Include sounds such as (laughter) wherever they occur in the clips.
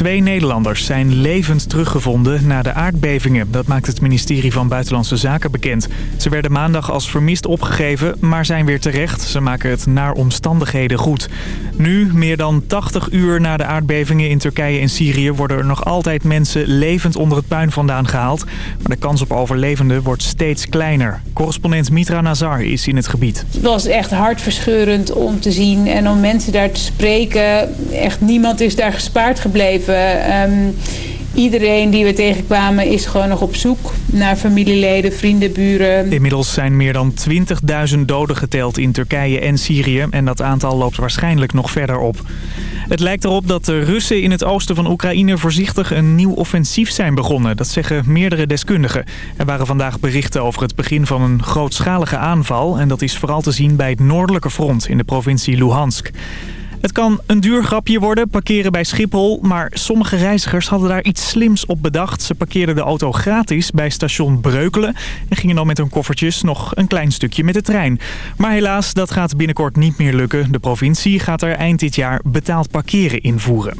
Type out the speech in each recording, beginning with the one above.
Twee Nederlanders zijn levend teruggevonden na de aardbevingen. Dat maakt het ministerie van Buitenlandse Zaken bekend. Ze werden maandag als vermist opgegeven, maar zijn weer terecht. Ze maken het naar omstandigheden goed. Nu, meer dan 80 uur na de aardbevingen in Turkije en Syrië... worden er nog altijd mensen levend onder het puin vandaan gehaald. Maar de kans op overlevenden wordt steeds kleiner. Correspondent Mitra Nazar is in het gebied. Het was echt hartverscheurend om te zien en om mensen daar te spreken. Echt niemand is daar gespaard gebleven. Ehm, iedereen die we tegenkwamen is gewoon nog op zoek naar familieleden, vrienden, buren. Inmiddels zijn meer dan 20.000 doden geteld in Turkije en Syrië. En dat aantal loopt waarschijnlijk nog verder op. Het lijkt erop dat de Russen in het oosten van Oekraïne voorzichtig een nieuw offensief zijn begonnen. Dat zeggen meerdere deskundigen. Er waren vandaag berichten over het begin van een grootschalige aanval. En dat is vooral te zien bij het noordelijke front in de provincie Luhansk. Het kan een duur grapje worden, parkeren bij Schiphol. Maar sommige reizigers hadden daar iets slims op bedacht. Ze parkeerden de auto gratis bij station Breukelen... en gingen dan met hun koffertjes nog een klein stukje met de trein. Maar helaas, dat gaat binnenkort niet meer lukken. De provincie gaat er eind dit jaar betaald parkeren invoeren.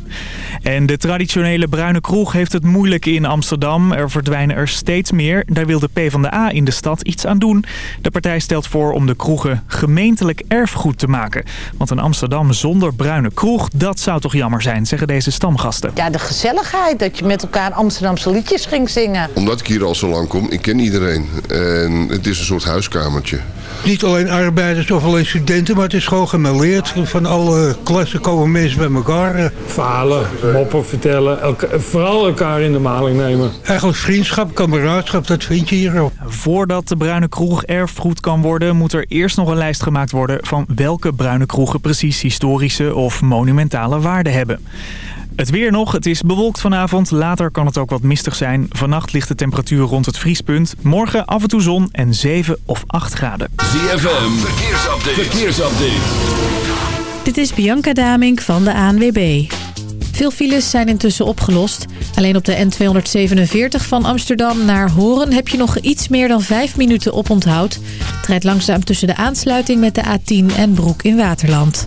En de traditionele bruine kroeg heeft het moeilijk in Amsterdam. Er verdwijnen er steeds meer. Daar wil de PvdA in de stad iets aan doen. De partij stelt voor om de kroegen gemeentelijk erfgoed te maken. Want in Amsterdam zonder bruine kroeg, dat zou toch jammer zijn, zeggen deze stamgasten. Ja, de gezelligheid, dat je met elkaar Amsterdamse liedjes ging zingen. Omdat ik hier al zo lang kom, ik ken iedereen. En het is een soort huiskamertje. Niet alleen arbeiders of alleen studenten, maar het is gewoon gemêleerd. Van alle klassen komen mensen bij elkaar. Verhalen, moppen vertellen, elka vooral elkaar in de maling nemen. Eigenlijk vriendschap, kameraadschap, dat vind je hier ook. Voordat de bruine kroeg erfgoed kan worden, moet er eerst nog een lijst gemaakt worden van welke bruine kroegen precies historische of monumentale waarde hebben. Het weer nog, het is bewolkt vanavond. Later kan het ook wat mistig zijn. Vannacht ligt de temperatuur rond het vriespunt. Morgen af en toe zon en 7 of 8 graden. ZFM, verkeersupdate. verkeersupdate. Dit is Bianca Damink van de ANWB. Veel files zijn intussen opgelost. Alleen op de N247 van Amsterdam naar Horen heb je nog iets meer dan 5 minuten op onthoud. Het rijdt langzaam tussen de aansluiting met de A10 en Broek in Waterland.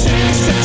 Six.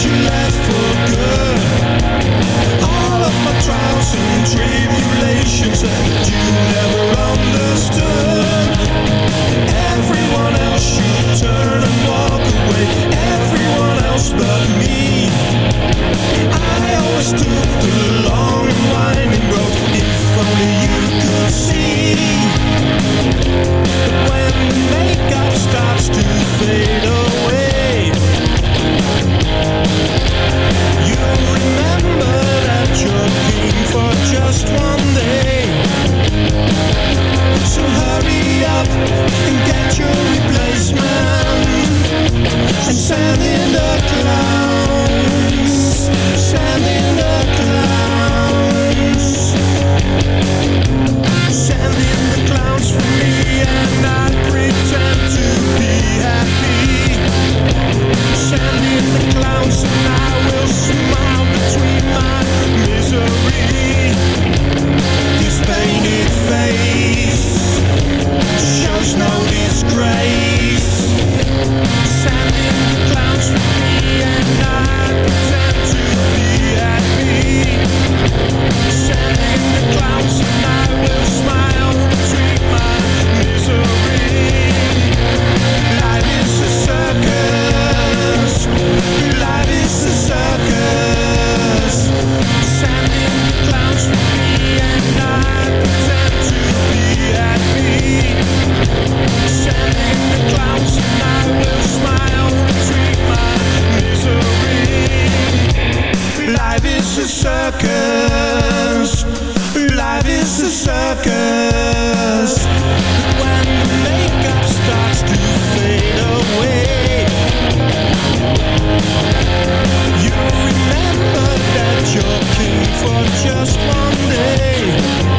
just one day.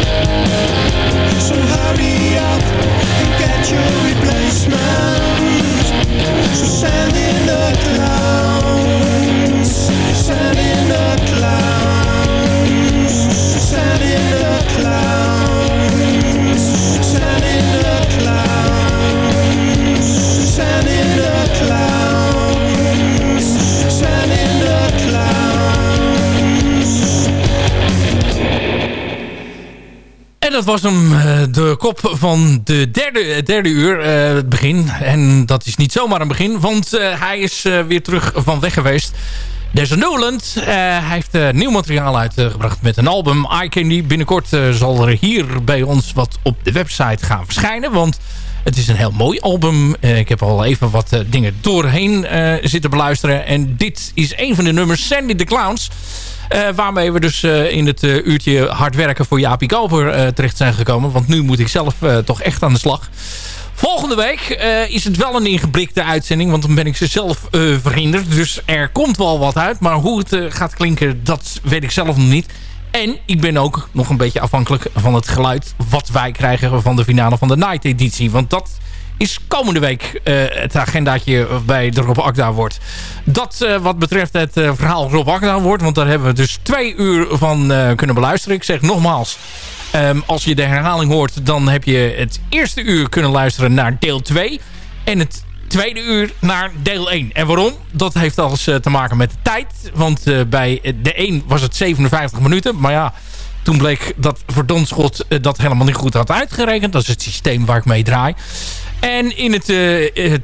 Dat was hem, eh, de kop van de derde, derde uur, uh, het begin. En dat is niet zomaar een begin, want hij is weer terug van weg geweest. Des Newland, hij heeft nieuw materiaal uitgebracht met een album. I Candy. Binnenkort zal er hier bij ons wat op de website gaan verschijnen, want... Het is een heel mooi album. ik heb al even wat dingen doorheen zitten beluisteren. En dit is een van de nummers, Sandy the Clowns. Waarmee we dus in het uurtje hard werken voor Jaapie Koper terecht zijn gekomen. Want nu moet ik zelf toch echt aan de slag. Volgende week is het wel een ingeblikte uitzending. Want dan ben ik ze zelf verhinderd. Dus er komt wel wat uit. Maar hoe het gaat klinken, dat weet ik zelf nog niet. En ik ben ook nog een beetje afhankelijk van het geluid... wat wij krijgen van de finale van de Night editie. Want dat is komende week uh, het agendaatje bij de Rob Akda wordt. Dat uh, wat betreft het uh, verhaal Rob Akda wordt. Want daar hebben we dus twee uur van kunnen beluisteren. Ik zeg nogmaals, um, als je de herhaling hoort... dan heb je het eerste uur kunnen luisteren naar deel 2. En het tweede uur naar deel 1. En waarom? Dat heeft alles te maken met de tijd. Want bij de 1 was het 57 minuten. Maar ja... Toen bleek dat Verdonschot dat helemaal niet goed had uitgerekend. Dat is het systeem waar ik mee draai. En in het,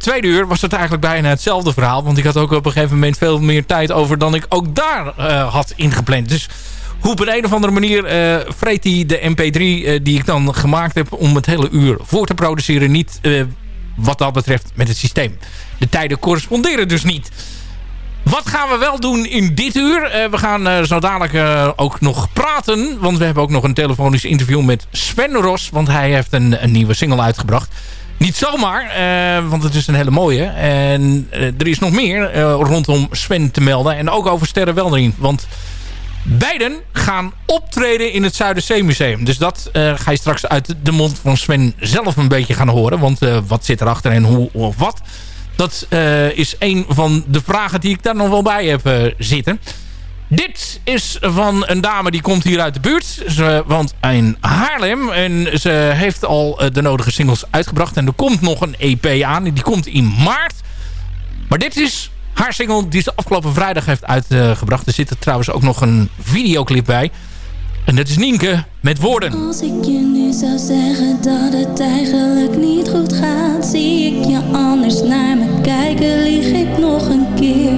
tweede uur was het eigenlijk bijna hetzelfde verhaal. Want ik had ook op een gegeven moment veel meer tijd over dan ik ook daar had ingepland. Dus hoe op een, een of andere manier uh, vreet hij de mp3 die ik dan gemaakt heb... om het hele uur voor te produceren niet wat dat betreft met het systeem. De tijden corresponderen dus niet. Wat gaan we wel doen in dit uur? we gaan zo dadelijk ook nog praten. Want we hebben ook nog een telefonisch interview met Sven Ros. Want hij heeft een, een nieuwe single uitgebracht. Niet zomaar, uh, want het is een hele mooie. En uh, er is nog meer uh, rondom Sven te melden. En ook over Sterren Weldering. Want beiden gaan optreden in het Zuiderzeemuseum. Dus dat ga je straks uit de mond van Sven zelf een beetje gaan horen. Want wat zit erachter en hoe of wat... Dat is een van de vragen die ik daar nog wel bij heb zitten. Dit is van een dame die komt hier uit de buurt. Ze woont in Haarlem. En ze heeft al eh, de nodige singles uitgebracht. En er komt nog een EP aan. Die komt in maart. Maar dit is haar single die ze afgelopen vrijdag heeft uitgebracht. Er zit er trouwens ook nog een videoclip bij. En dat is Nienke met woorden. Als ik je nu zou zeggen dat het eigenlijk niet goed gaat Zie ik je anders naar me kijken, lieg ik nog een keer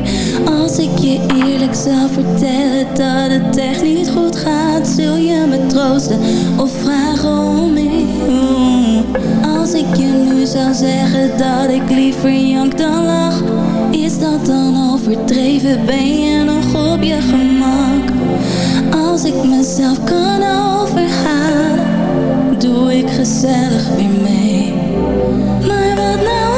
Als ik je eerlijk zou vertellen dat het echt niet goed gaat Zul je me troosten of vragen om meer Als ik je nu zou zeggen dat ik liever jank dan lach Is dat dan overdreven, ben je nog op je gemak als ik mezelf kan overhalen, doe ik gezellig weer mee. Maar wat nou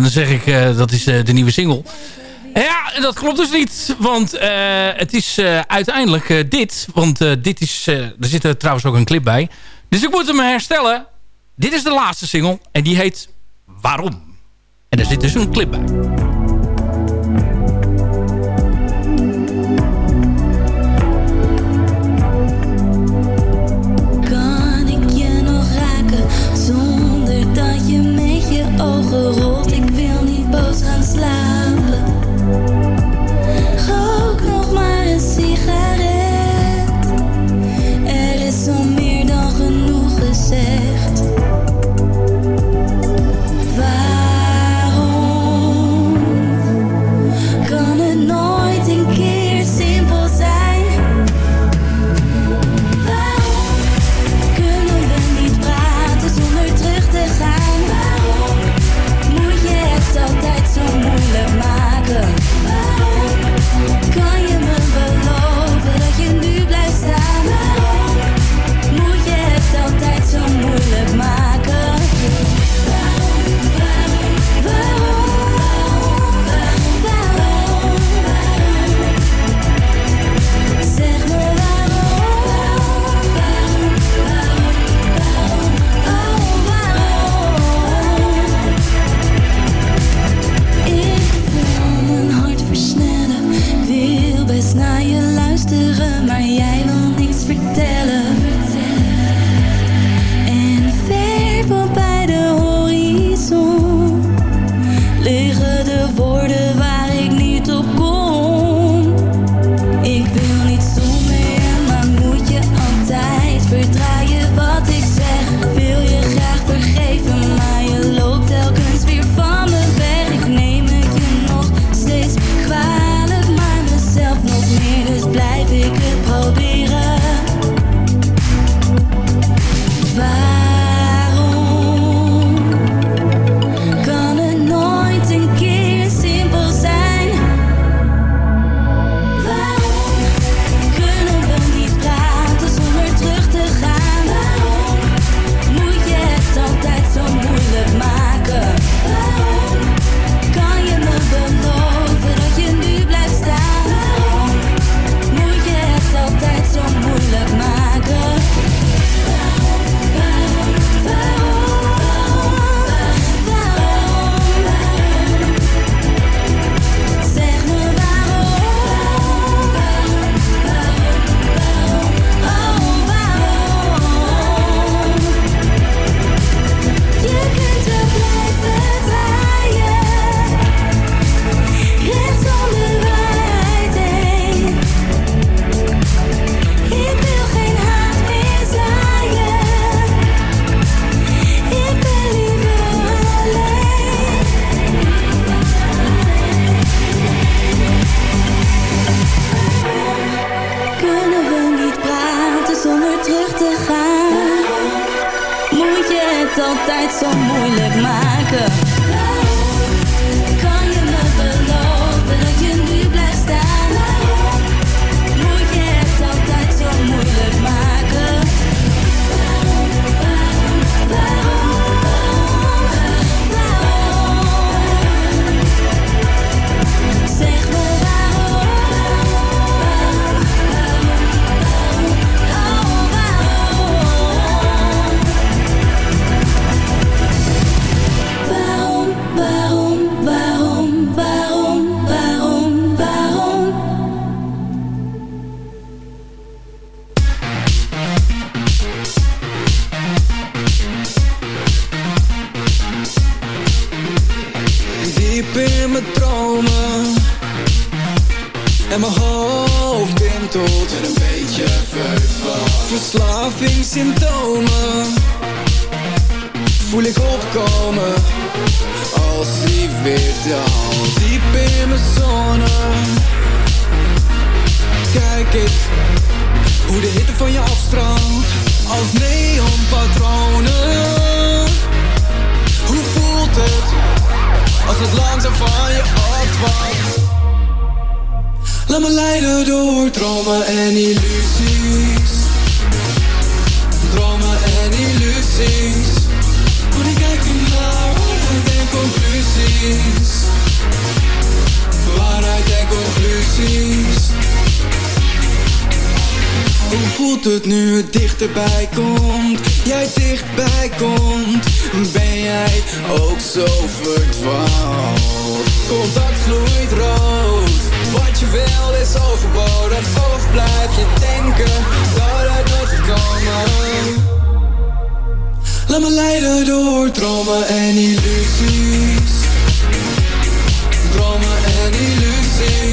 dan zeg ik, uh, dat is uh, de nieuwe single. Ja, dat klopt dus niet. Want uh, het is uiteindelijk dit. Want dit is, er zit trouwens ook een clip bij. Dus ik moet hem herstellen. Dit is de laatste single. En die heet Waarom? En er zit dus een clip bij. Hoe voelt het nu het dichterbij komt? Jij dichtbij komt, ben jij ook zo verdwaald? Contact gloeit rood, wat je wil is overbodig. Of blijf je denken dat het nooit komen? Laat me leiden door dromen en illusies. Dromen en illusies.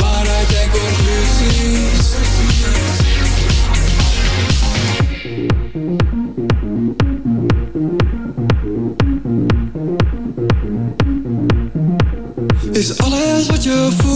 Waarheid conclusies. Is alles wat je voelt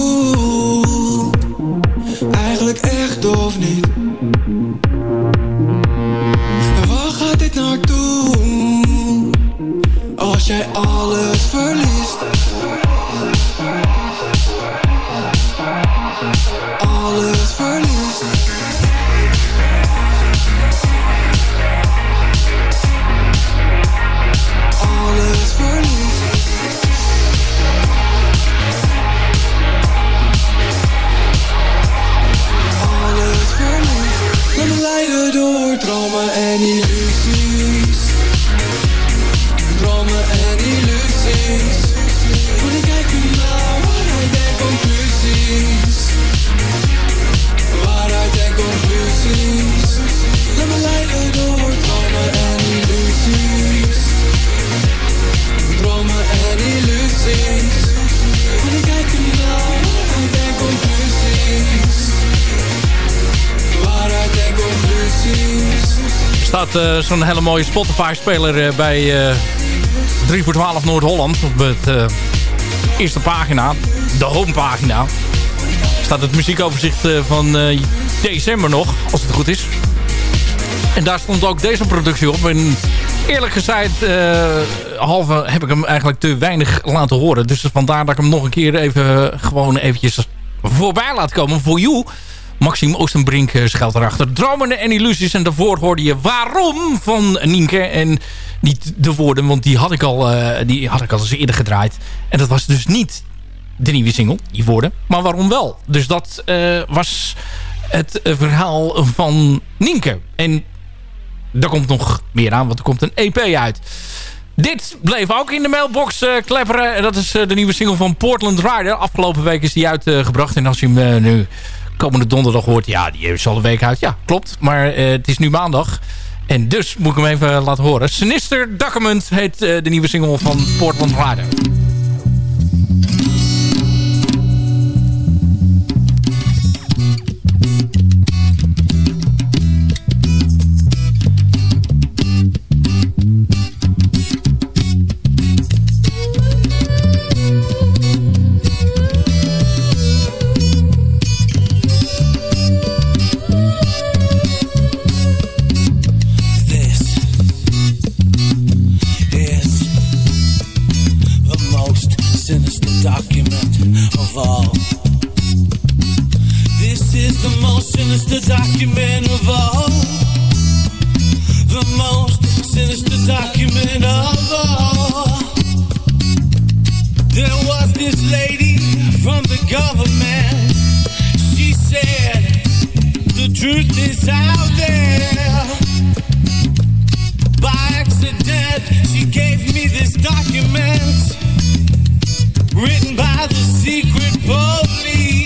staat zo'n hele mooie Spotify-speler bij 3 voor 12 Noord-Holland. Op het eerste pagina, de homepagina. Staat het muziekoverzicht van december nog, als het goed is. En daar stond ook deze productie op. En eerlijk gezegd, halve heb ik hem eigenlijk te weinig laten horen. Dus vandaar dat ik hem nog een keer even gewoon eventjes voorbij laat komen voor jou. Maxime Oostenbrink schuilt erachter. Dromen en illusies. En daarvoor hoorde je waarom van Nienke. En niet de woorden, want die had ik al, uh, die had ik al eens eerder gedraaid. En dat was dus niet de nieuwe single, die woorden. Maar waarom wel? Dus dat uh, was het verhaal van Nienke. En daar komt nog meer aan, want er komt een EP uit. Dit bleef ook in de mailbox uh, klepperen. Dat is de nieuwe single van Portland Rider. Afgelopen week is die uitgebracht. en als je hem nu komende donderdag hoort... ja, die is al een week uit. Ja, klopt. Maar het is nu maandag. En dus moet ik hem even laten horen. Sinister Document heet de nieuwe single van Portland Rider. sinister document of all. The most sinister document of all. There was this lady from the government. She said, The truth is out there. By accident, she gave me this document written by the secret police.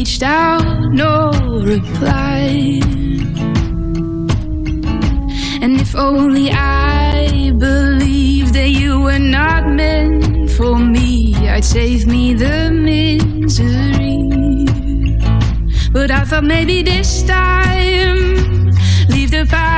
reached out, no reply. And if only I believed that you were not meant for me, I'd save me the misery. But I thought maybe this time, leave the past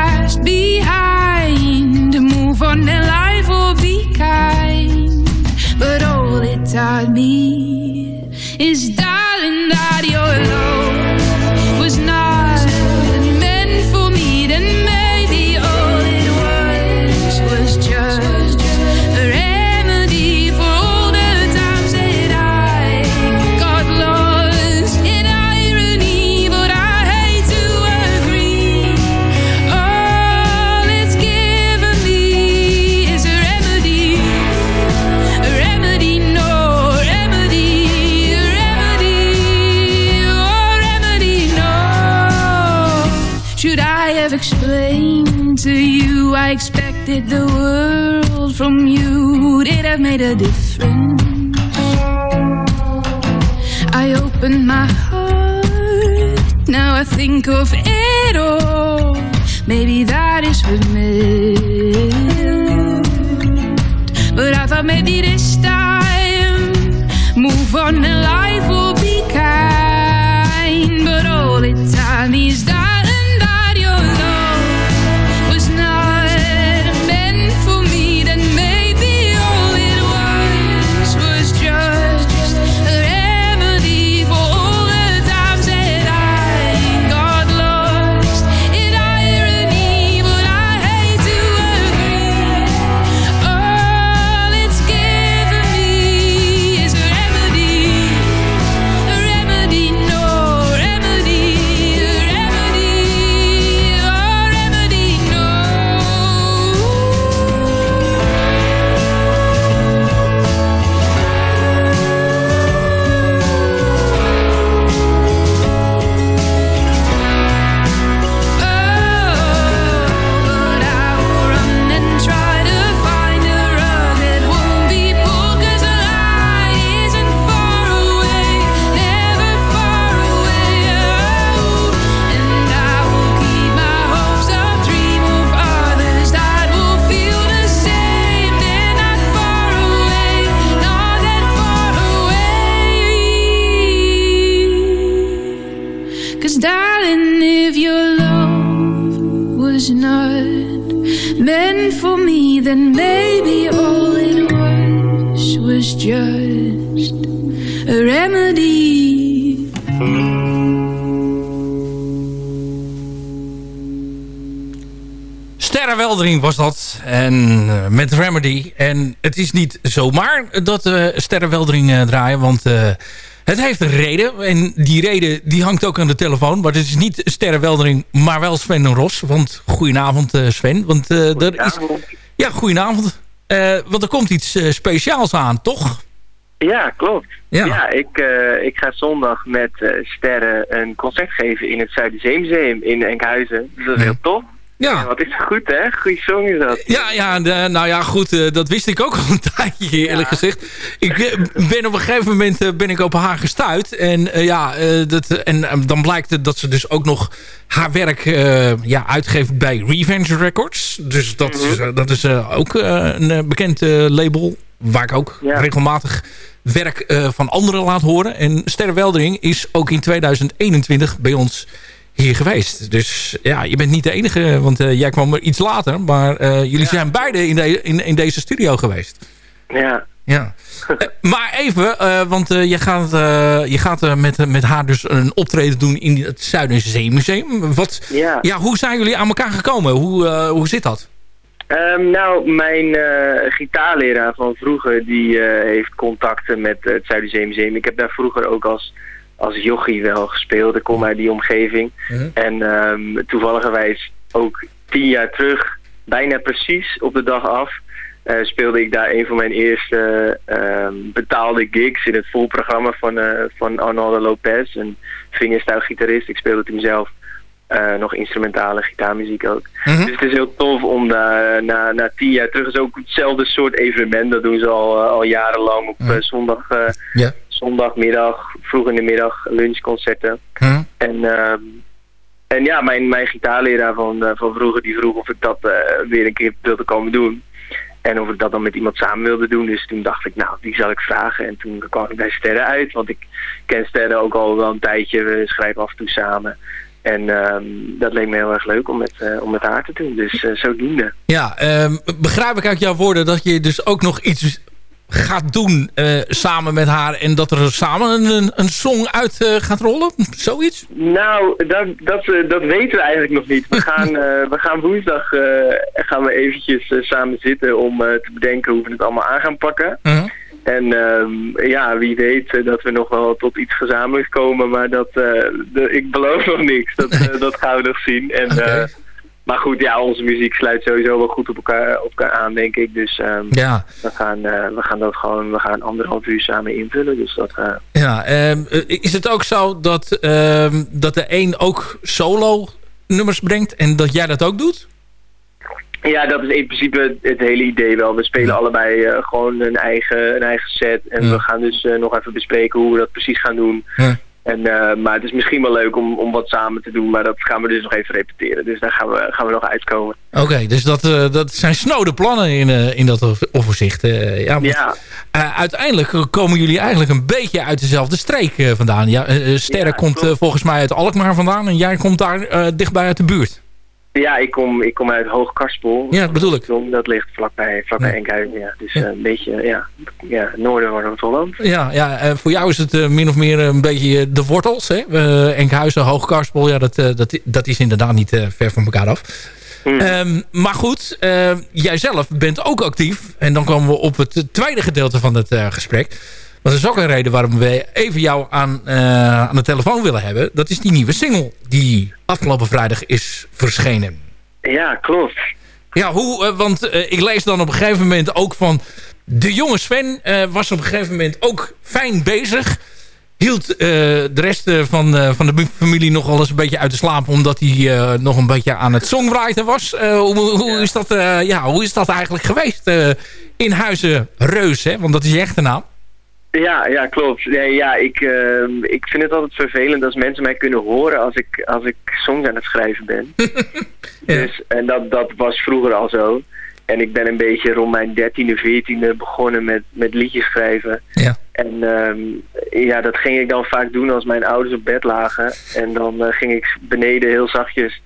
the world from you. It have made a difference? I opened my heart. Now I think of it all. Maybe that is what meant. But I thought maybe this time, move on and life was dat. En eh, met Remedy. En het is niet zomaar dat we Sterrenweldering eh, draaien. Want het heeft een reden. En die reden die hangt ook aan de telefoon. Maar het is niet Sterrenweldering, maar wel Sven Ros. Want goedenavond Sven. Want er is... Ja, goedenavond. Want er komt iets speciaals aan, toch? Ja, klopt. Ja. Ja, ik, ik ga zondag met eh, Sterren een concert geven in het Zuiderzeemuseum in Enkhuizen. Dus dat is heel tof. Ja. wat is goed, hè? Goeie song is dat. Ja, ja de- nou ja, goed, eh, dat wist ik ook al een (laughs) tijdje, eerlijk gezegd. Ik eh, ben op een gegeven moment eh, ben ik op haar gestuurd. En eh, ja, eh, dat, en eh, dan blijkt het dat ze dus ook nog haar werk eh, ja, uitgeeft bij Revenge Records. Dus dat is, eh, dat is eh, ook eh, een eh, bekend eh, label, waar ik ook regelmatig werk eh, van anderen laat horen. En Sterrenweldering is ook in 2021 bij ons hier geweest. Dus ja, je bent niet de enige, want eh, jij kwam er iets later. Maar eh, jullie zijn beide in, de, in, in deze studio geweest. Ja, ja. Eh, maar even, want je gaat, je gaat met, met haar dus een optreden doen in het Zuiderzeemuseum. Wat, Ja. ja, hoe zijn jullie aan elkaar gekomen? Hoe, hoe zit dat? Ehm, nou, mijn gitaarleraar van vroeger, die heeft contacten met het Zuiderzeemuseum. Ik heb daar vroeger ook als, als jochie wel gespeeld. Ik kom uit die omgeving. En ehm toevalligerwijs ook tien jaar terug, bijna precies op de dag af, eh, speelde ik daar een van mijn eerste ehm, betaalde gigs in het volprogramma van, eh, van Arnaldo Lopez, een fingerstyle-gitarist. Ik speelde toen zelf eh, nog instrumentale gitaarmuziek ook. Dus het is heel tof om daar na, na tien jaar terug, is ook hetzelfde soort evenement. Dat doen ze al, al jarenlang op eh, zondag, Ja. Zondagmiddag, vroeg in de middag, lunchconcerten. En, ehm, en ja, mijn, mijn gitaarleraar van, eh, van vroeger die vroeg of ik dat eh, weer een keer wilde komen doen. En of ik dat dan met iemand samen wilde doen. Dus toen dacht ik, nou, die zal ik vragen. En toen kwam ik bij Sterren uit. Want ik ken Sterren ook al wel een tijdje. We schrijven af en toe samen. En ehm, dat leek me heel erg leuk om met, eh, om met haar te doen. Dus eh, zodoende. Ja, ehm, begrijp ik uit jouw woorden dat je dus ook nog iets gaat doen eh, samen met haar... en dat er samen een, een song uit eh, gaat rollen? Zoiets? Nou, dat, dat, eh, dat weten we eigenlijk nog niet. We (laughs) gaan, we gaan woensdag gaan we eventjes samen zitten om te bedenken hoe we het allemaal aan gaan pakken. En ehm, ja, wie weet dat we nog wel tot iets gezamenlijks komen, maar dat, de, ik beloof nog niks. Dat, (laughs) dat gaan we nog zien. En, maar goed, ja, onze muziek sluit sowieso wel goed op elkaar, op elkaar aan, denk ik. Dus ehm, Ja. we, gaan, eh, we gaan dat gewoon, we gaan anderhalf uur samen invullen. Dus dat, eh, Ja, ehm, eh, is het ook zo dat, ehm, dat de een ook solo nummers brengt... en dat jij dat ook doet? Ja, dat is in principe het hele idee wel. We spelen allebei eh, gewoon een eigen, een eigen set. En we gaan dus eh, nog even bespreken hoe we dat precies gaan doen. En, eh, maar het is misschien wel leuk om, om wat samen te doen. Maar dat gaan we dus nog even repeteren. Dus daar gaan we, gaan we nog uitkomen. Oké, dus dat, eh, dat zijn snode plannen in, eh, in dat overzicht. ja, uiteindelijk komen jullie eigenlijk een beetje uit dezelfde streek vandaan. Ja, Sterren komt volgens mij uit Alkmaar vandaan... en jij komt daar dichtbij uit de buurt. Ja, ik kom, ik kom uit Hoogkarspel. Ja, dat bedoel ik. Dat ligt vlakbij, vlakbij Enkhuizen. Ja. Dus eh, een beetje, ja, ja, noorden van Noord-Holland. Ja, ja eh, voor jou is het eh, min of meer een beetje de wortels. Hè? Enkhuizen, Hoogkarspel, ja, dat, dat, dat is inderdaad niet ver van elkaar af. Ehm, maar goed, jij zelf bent ook actief. En dan komen we op het tweede gedeelte van het gesprek. Want dat is ook een reden waarom we even jou aan, uh, aan de telefoon willen hebben. Dat is die nieuwe single die afgelopen vrijdag is verschenen. Ja, klopt. Ja, hoe, uh, want ik lees dan op een gegeven moment ook van... De jonge Sven was op een gegeven moment ook fijn bezig hield de rest van, van de familie nog wel eens een beetje uit de slaap... omdat hij nog een beetje aan het songwriter was. hoe, hoe. Is dat, ja, hoe is dat eigenlijk geweest in Huizen Reus? Hè? Want dat is je echte naam. Ja, ja klopt. Nee, ja, ik, ehm, ik vind het altijd vervelend als mensen mij kunnen horen als ik, als ik songs aan het schrijven ben. (laughs) ja. dus, en dat, dat was vroeger al zo. En ik ben een beetje rond mijn dertiende, veertiende begonnen met, met liedjes schrijven. Ja. En um, ja, dat ging ik dan vaak doen als mijn ouders op bed lagen. En dan uh, ging ik beneden heel zachtjes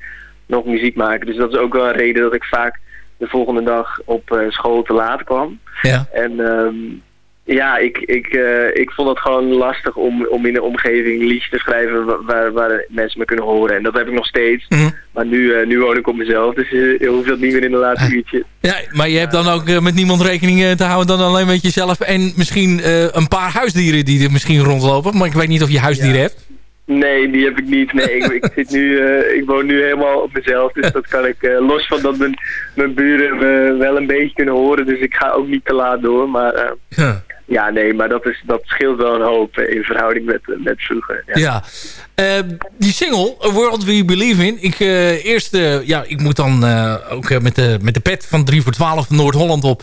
nog muziek maken. Dus dat is ook wel een reden dat ik vaak de volgende dag op uh, school te laat kwam. Ja. En um, ja, ik, ik, uh, ik vond het gewoon lastig om, om in een omgeving liedjes te schrijven waar, waar mensen me kunnen horen. En dat heb ik nog steeds. Mhm. Mm -hmm. Maar nu, uh, nu woon ik op mezelf, dus uh, je hoeft dat niet meer in de laatste uurtje. Ja, maar je hebt dan ook met niemand rekening te houden dan alleen met jezelf. En misschien een paar huisdieren die er misschien rondlopen. Maar ik weet niet of je huisdieren ja. hebt. Nee, die heb ik niet. Nee, ik, ik, (laughs) zit nu, uh, ik woon nu helemaal op mezelf. Dus dat kan ik, uh, los van dat mijn, mijn buren me wel een beetje kunnen horen. Dus ik ga ook niet te laat door. Maar uh, ja. Ja. nee, maar dat, is, dat scheelt wel een hoop in verhouding met, met vroeger. Ja, ja. die single, A World We Believe In. Ik, eerst, ja, ik moet dan ook met, de, met de pet van 3 voor 12 Noord-Holland op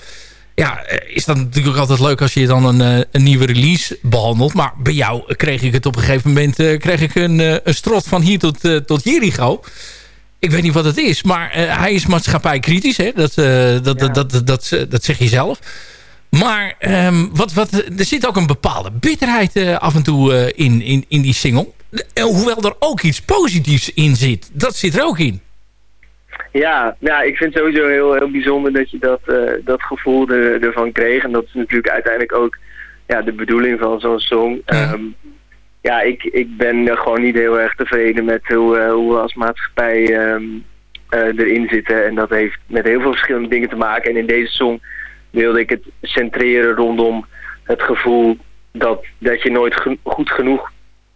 ja, is dat natuurlijk altijd leuk als je dan een, een, nieuwe release behandelt. Maar bij jou kreeg ik het op een gegeven moment uh, kreeg ik een, een strot van hier tot, uh, tot Jericho. Ik weet niet wat het is, maar uh, hij is maatschappijkritisch. Hè? Dat, dat, ja. dat, dat, dat, dat, zeg je zelf. Maar um, wat, wat, er zit ook een bepaalde bitterheid af en toe in, in, in die single. Hoewel er ook iets positiefs in zit. Dat zit er ook in. Ja, ja, ik vind het sowieso heel, heel bijzonder dat je dat, eh, dat gevoel er, ervan kreeg. En dat is natuurlijk uiteindelijk ook ja, de bedoeling van zo'n song. Ehm, ja, ik, ik ben er gewoon niet heel erg tevreden met hoe, eh, hoe we als maatschappij ehm, eh, erin zitten. En dat heeft met heel veel verschillende dingen te maken. En in deze song wilde ik het centreren rondom het gevoel dat, dat je nooit ge- goed genoeg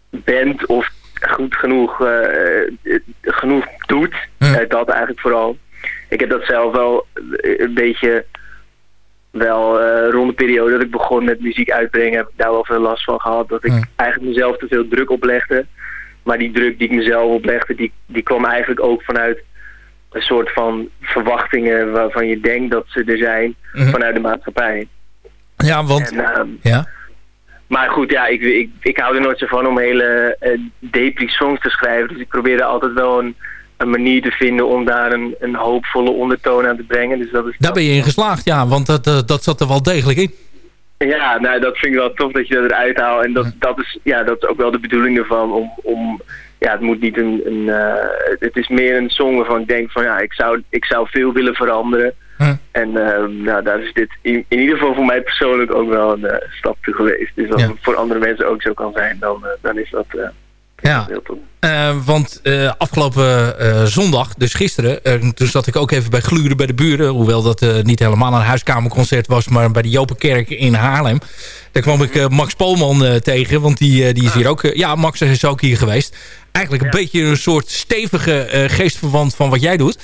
bent of goed genoeg, eh, genoeg doet. Eh, dat eigenlijk vooral. Ik heb dat zelf wel een beetje wel eh, rond de periode dat ik begon met muziek uitbrengen, heb ik daar wel veel last van gehad. Dat ik eigenlijk mezelf te veel druk oplegde. Maar die druk die ik mezelf oplegde, die, die kwam eigenlijk ook vanuit een soort van verwachtingen waarvan je denkt dat ze er zijn Mhm. vanuit de maatschappij. Ja, want... En, ehm, ja. maar goed, ja, ik, ik, ik hou er nooit zo van om hele uh, depri songs te schrijven. Dus ik probeerde altijd wel een, een manier te vinden om daar een, een hoopvolle ondertoon aan te brengen. Dus dat is Daar ben je in geslaagd, ja. Want dat, eh, dat zat er wel degelijk in. Ja, nou, dat vind ik wel tof dat je dat eruit haalt. En dat, dat, is, ja, dat is ook wel de bedoeling ervan. Om, om, ja, het moet niet een... een uh, het is meer een song waarvan ik denk van... Ja, ik zou, ik zou veel willen veranderen. Hm. En uh, nou, daar is dit in, in, ieder geval voor mij persoonlijk ook wel een uh, stap toe geweest. Dus als ja. het voor andere mensen ook zo kan zijn, dan, uh, dan is dat ja. tof. want afgelopen zondag, dus gisteren, toen zat ik ook even bij Gluren bij de buren. Hoewel dat niet helemaal een huiskamerconcert was, maar bij de Jopenkerk in Haarlem. Daar kwam ik Max Polman tegen, want die, die is hier ook... ja, Max is ook hier geweest. Eigenlijk een ja. beetje een soort stevige geestverwant van wat jij doet.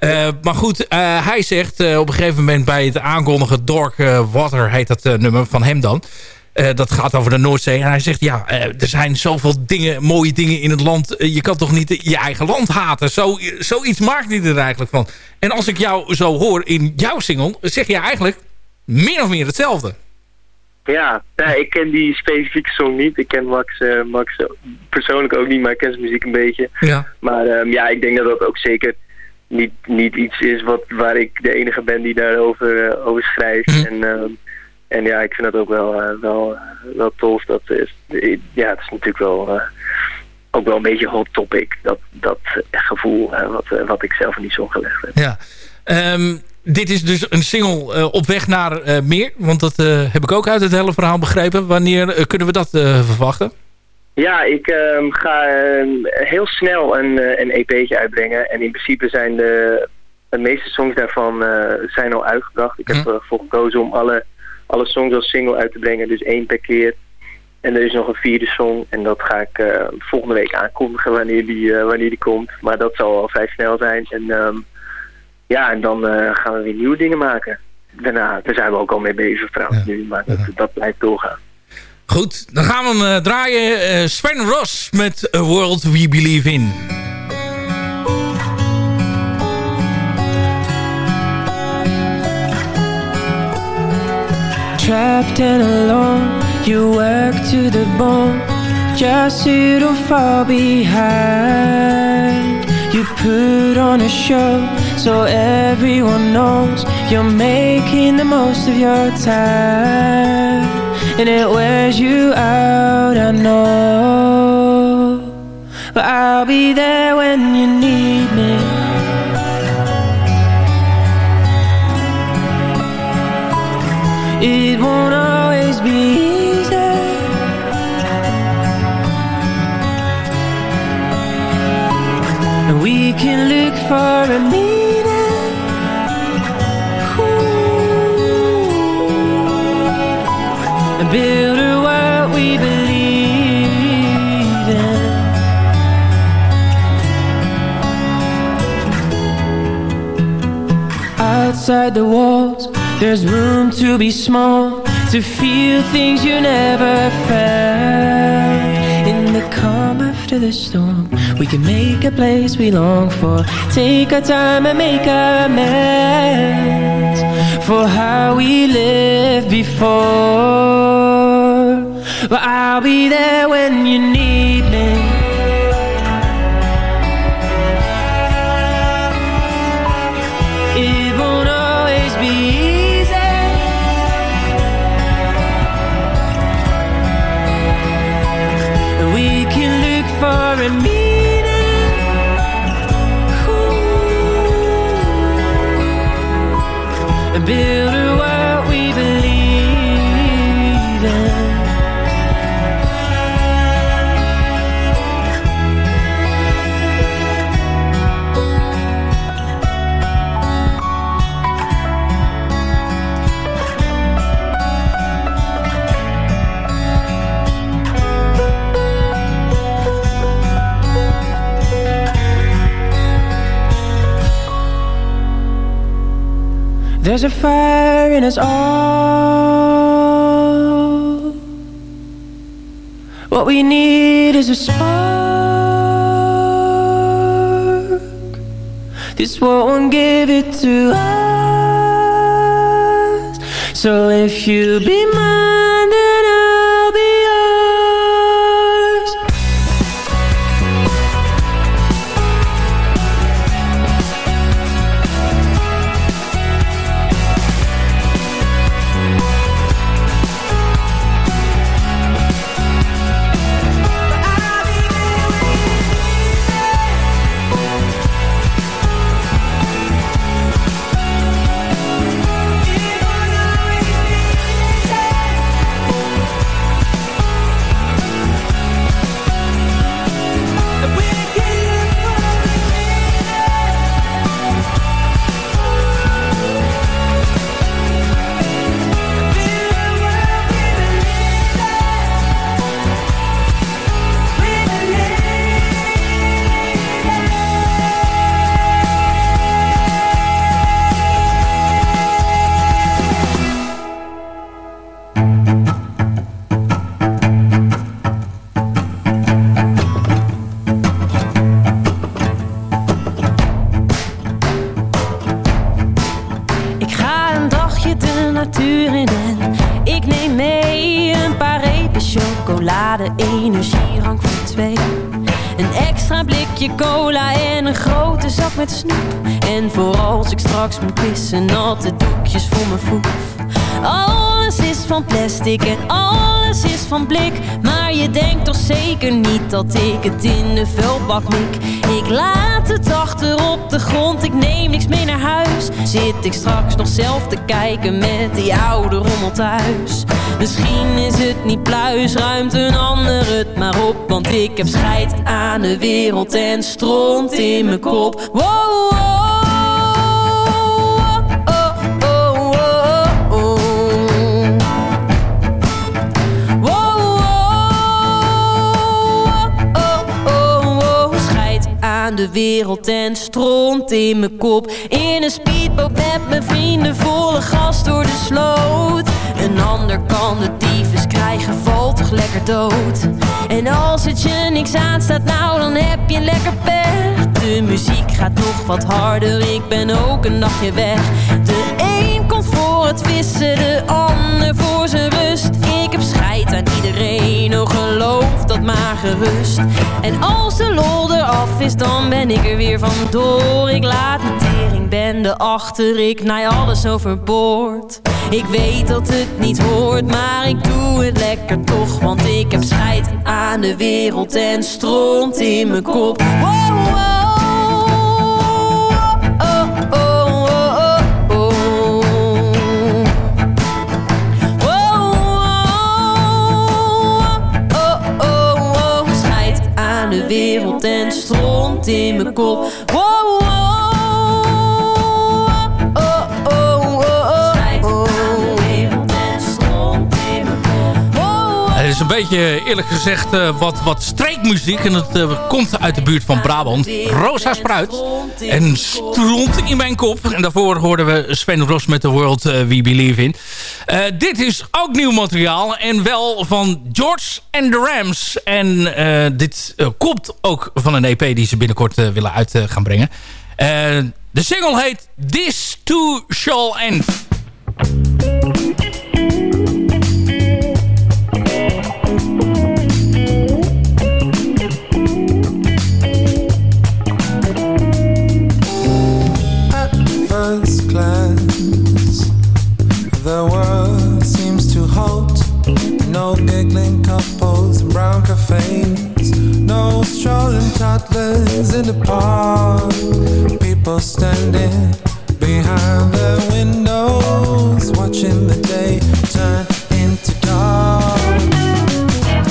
Uh, maar goed, uh, hij zegt uh, op een gegeven moment bij het aankondigen Dark Water heet dat nummer van hem dan. Dat gaat over de Noordzee. En hij zegt, ja, er zijn zoveel dingen, mooie dingen in het land. je kan toch niet je eigen land haten? Zo, zoiets maakt hij er eigenlijk van. En als ik jou zo hoor in jouw single, zeg je eigenlijk min of meer hetzelfde. Ja, ja, ik ken die specifieke song niet. Ik ken Max, Max persoonlijk ook niet, maar ik ken zijn muziek een beetje. Ja. Maar um, ja, ik denk dat dat ook zeker niet, niet iets is wat, waar ik de enige ben die daarover uh, over schrijft. Mhm. En, uh, en ja, ik vind dat ook wel, uh, wel, wel tof. Dat is, ja, het is natuurlijk wel ook wel een beetje hot topic. Dat, dat gevoel wat, wat ik zelf in die song gelegd heb. Ja. Um, dit is dus een single op weg naar meer. Want dat heb ik ook uit het hele verhaal begrepen. Wanneer kunnen we dat verwachten? Ja, ik um, ga um, heel snel een, een EP'tje uitbrengen. En in principe zijn de, de meeste songs daarvan zijn al uitgebracht. Ik heb Mhm. ervoor gekozen om alle, alle songs als single uit te brengen. Dus één per keer. En er is nog een vierde song. En dat ga ik uh, volgende week aankondigen wanneer die, wanneer die komt. Maar dat zal al vrij snel zijn. En um, ja, en dan gaan we weer nieuwe dingen maken. Daarna, daar zijn we ook al mee bezig trouwens ja. nu. Maar dat, dat blijft doorgaan. Goed, dan gaan we hem uh, draaien. Uh, Sven Ross met A World We Believe In. Trapped and alone, you work to the bone. Just so you don't fall behind. You put on a show so everyone knows You're making the most of your time. And it wears you out, I know. But I'll be there when you need me It won't always be easy. We can look for a meaning. Ooh. And build a world we believe in. Outside the walls There's room to be small To feel things you never felt. In the calm after the storm We can make a place we long for. Take our time and make amends For how we lived before. But I'll be there when you need build There's a fire in us all. What we need is a spark. This won't give it to us. So if you be mine, natte doekjes voor mijn voet. Alles is van plastic en alles is van blik. Maar je denkt toch zeker niet dat ik het in de vuilbak mik. Ik laat het achter op de grond, ik neem niks mee naar huis. Zit ik straks nog zelf te kijken met die oude rommel thuis. Misschien is het niet pluis, ruimt een ander het maar op. Want ik heb scheid aan de wereld en stront in mijn kop. Wow, wow. De wereld en stront in mijn kop. In een speedboot met mijn vrienden, volle gas door de sloot. Een ander kan de tyfus krijgen, valt toch lekker dood. En als het je niks aanstaat, nou dan heb je lekker pech. De muziek gaat nog wat harder, ik ben ook een nachtje weg. De het vissen, de ander voor zijn rust. Ik heb scheid aan iedereen, oh geloof dat maar gerust. En als de lol eraf is, dan ben ik er weer vandoor. Ik laat mijn teringbende achter, ik naai alles overboord. Ik weet dat het niet hoort, maar ik doe het lekker toch. Want ik heb scheid aan de wereld en stront in mijn kop. Wow, wow. En stront in mijn kop. Beetje, eerlijk gezegd, eh, wat, wat streekmuziek. En dat eh, komt uit de buurt van Brabant. Rosa Spruit. En stront in mijn kop. En daarvoor hoorden we Sven Ros met The World eh, We Believe In. Dit is ook nieuw materiaal. En wel van George and the Rams. En dit komt ook van een EP die ze binnenkort willen uit gaan brengen. De single heet This Too Shall End. Cafes, no strolling toddlers in the park. People standing behind their windows, watching the day turn into dark.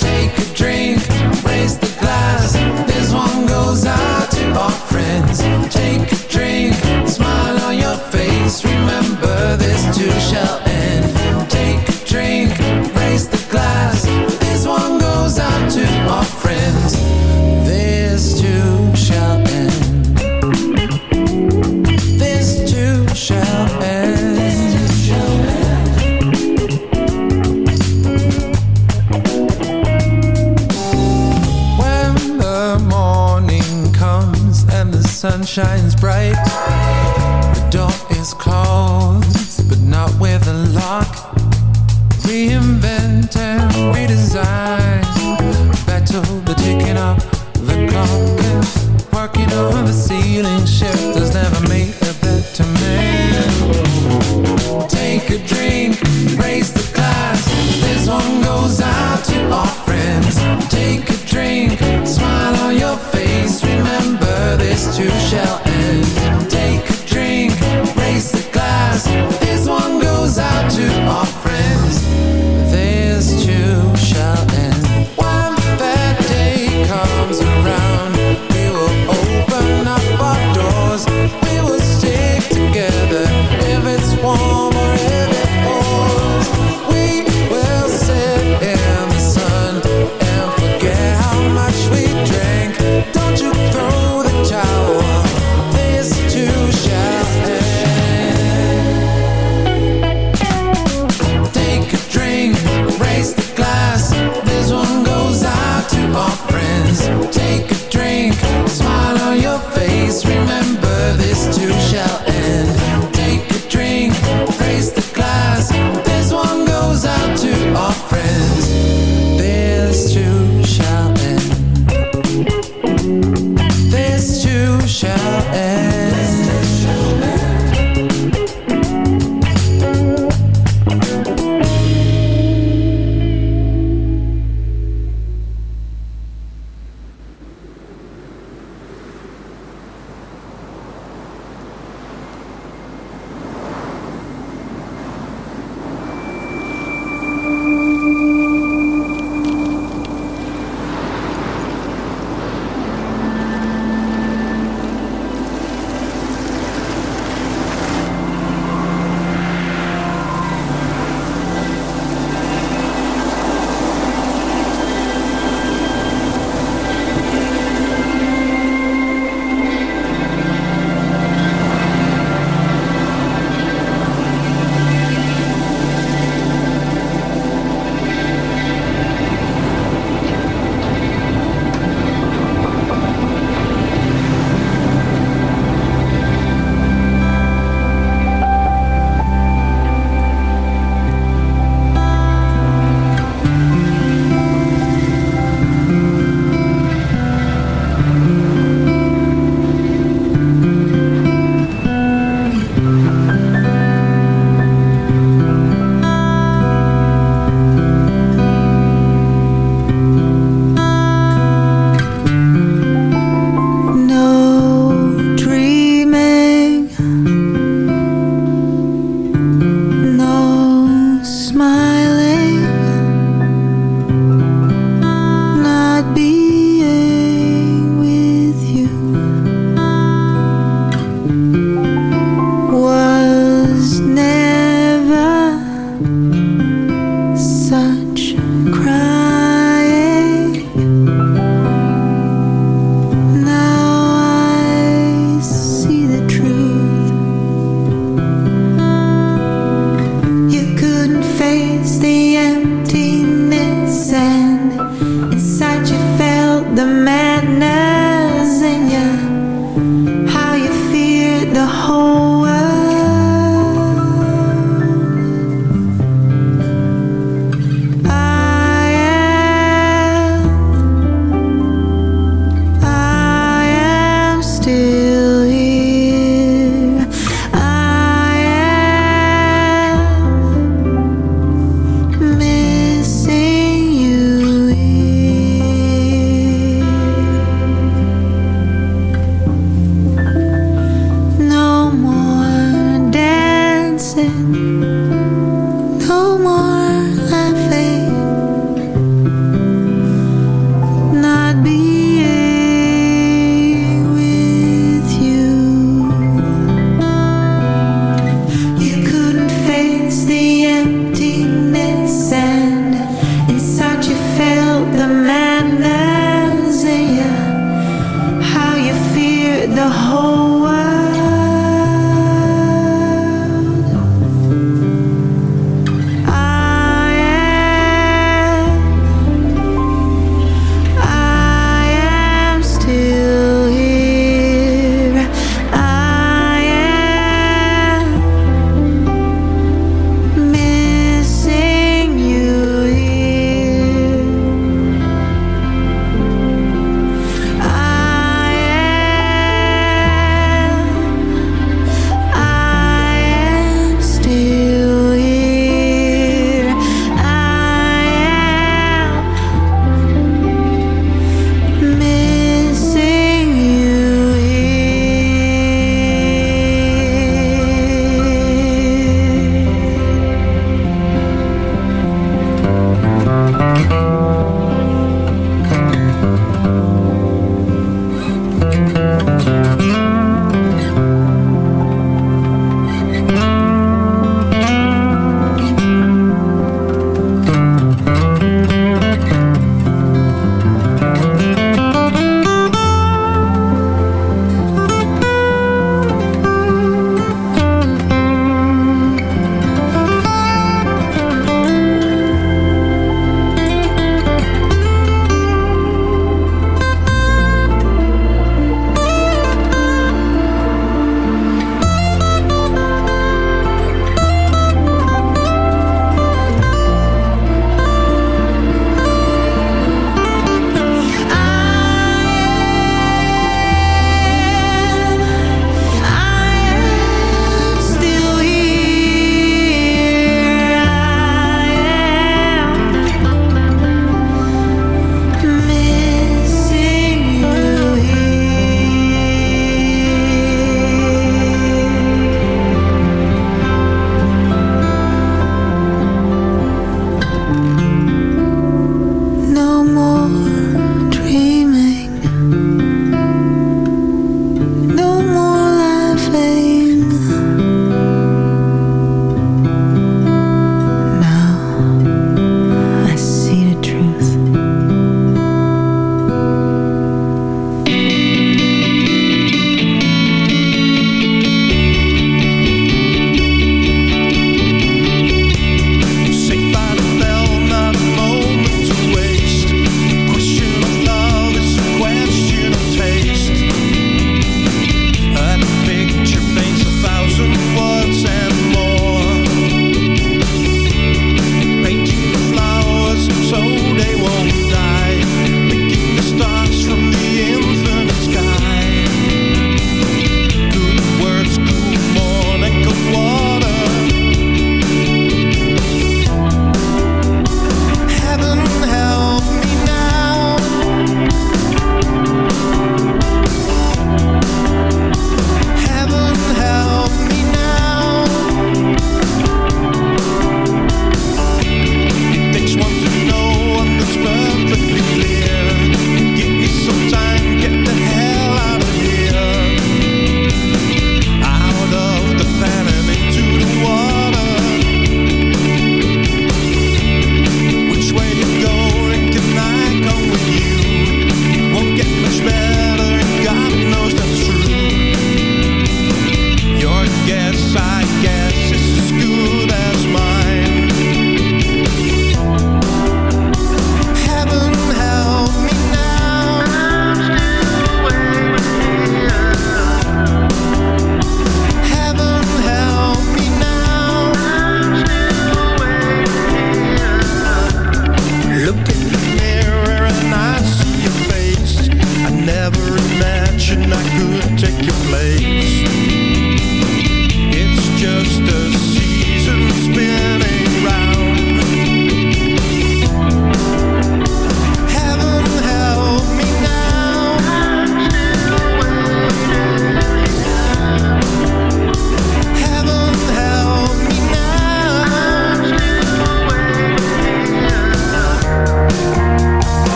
Take a drink, raise the glass. This one goes out to our friends. Take a drink, smile on your face. Remember, sun shines bright.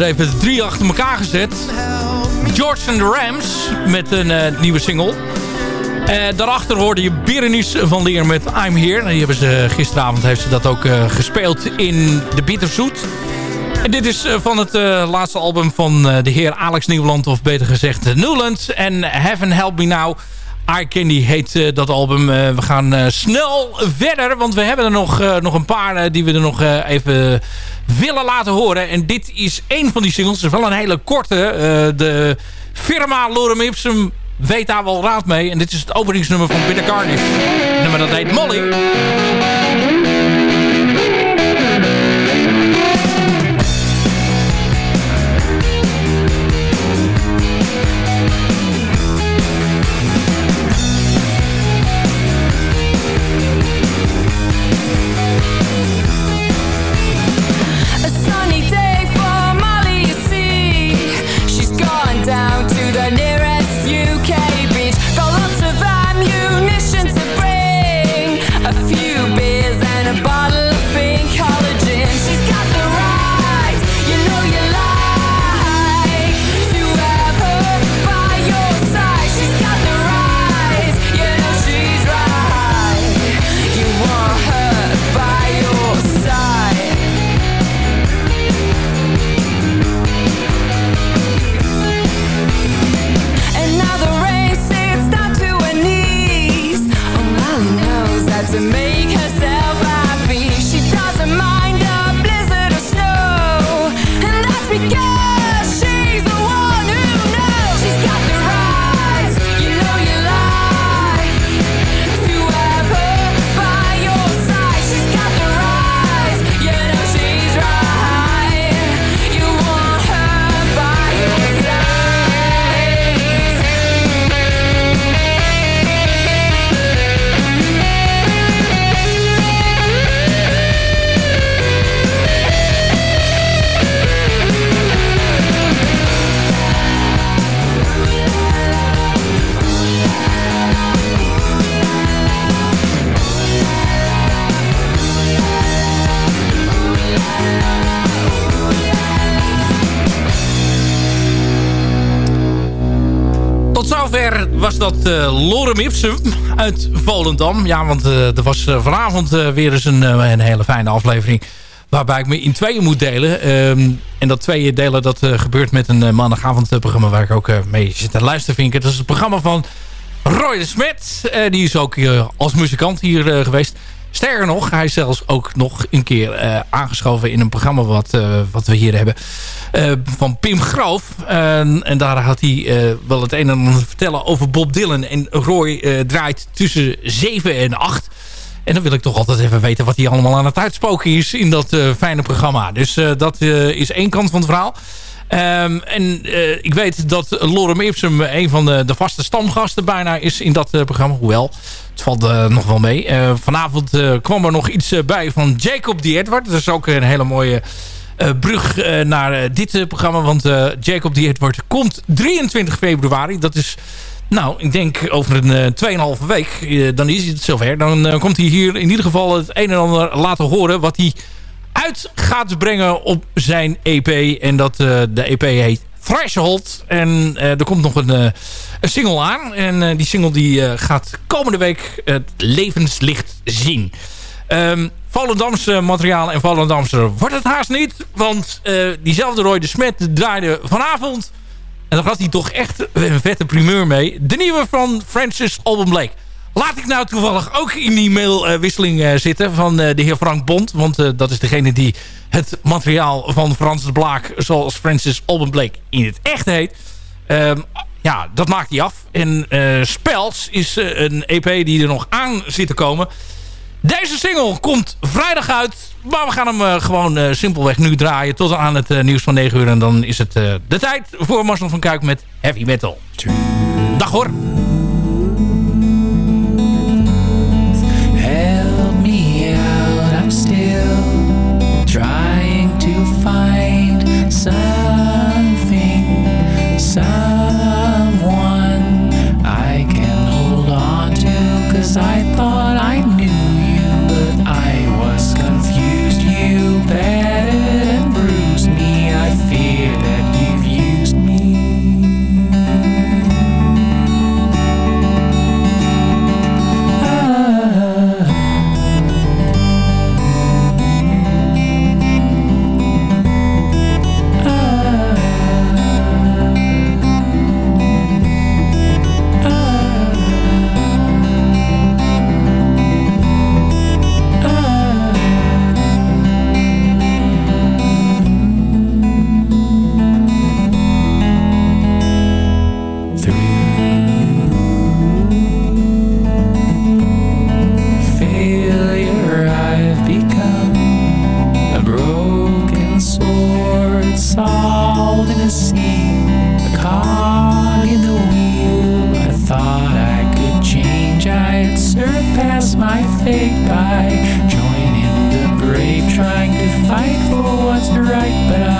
Er even drie achter elkaar gezet. George and the Rams met een uh, nieuwe single. Uh, daarachter hoorde je Berenice van Leer met I'm Here. Die hebben ze, gisteravond heeft ze dat ook gespeeld in de Bitterzoet. En dit is van het laatste album van de heer Alex Nieuwland. Of beter gezegd Newland. En Heaven Help Me Now. I Candy heet dat album. we gaan snel verder. Want we hebben er nog, nog een paar die we er nog even willen laten horen. En dit is één van die singles. Het is wel een hele korte. de firma Lorem Ipsum weet daar wel raad mee. En dit is het openingsnummer van Bitter Carnage. nummer dat heet Molly. Uh, Lorem Ipsum uit Volendam. Ja, want uh, er was uh, vanavond weer eens een, een, hele fijne aflevering... waarbij ik me in tweeën moet delen. Um, en dat tweeën delen, dat gebeurt met een maandagavondprogramma... waar ik ook mee zit te luisteren. Dat is het programma van Roy de Smet. die is ook als muzikant hier geweest. Sterker nog, hij is zelfs ook nog een keer uh, aangeschoven in een programma wat, uh, wat we hier hebben. Uh, van Pim Groof. en daar had hij wel het een en ander te vertellen over Bob Dylan. En Roy draait tussen 7 en 8. En dan wil ik toch altijd even weten wat hij allemaal aan het uitspoken is in dat fijne programma. Dus dat is één kant van het verhaal. Um, en uh, ik weet dat Lorem Ipsum een van de, de vaste stamgasten bijna is in dat uh, programma. Hoewel, het valt uh, nog wel mee. vanavond kwam er nog iets bij van Jacob D. Edward. Dat is ook een hele mooie brug naar dit programma. Want Jacob D. Edward komt 23 februari. Dat is... Nou, ik denk over een uh, 2,5 week, dan is het zover. Dan komt hij hier in ieder geval het een en ander laten horen... wat hij uit gaat brengen op zijn EP. En dat, uh, de EP heet Threshold. En uh, er komt nog een, uh, een single aan. En die single die gaat komende week het levenslicht zien. Um, Volendamse materiaal en Volendamse wordt het haast niet. Want diezelfde Roy de Smet draaide vanavond... En dan had hij toch echt een vette primeur mee. De nieuwe van Francis Alban Blake. Laat ik nou toevallig ook in die mailwisseling uh, zitten van uh, de heer Frank Bond. Want uh, dat is degene die het materiaal van Frans de Blaak... zoals Francis Alban Blake in het echt heet... Ehm, ja, dat maakt hij af. En Spels is een EP die er nog aan zit te komen. Deze single komt vrijdag uit. Maar we gaan hem gewoon simpelweg nu draaien tot aan het nieuws van 9 uur. En dan is het de tijd voor Marcel van Kuik met Heavy Metal. Dag hoor. try. salt in the sea, a cog in the wheel. I thought I could change, I'd surpass my fate by joining the brave, trying to fight for what's right, but I.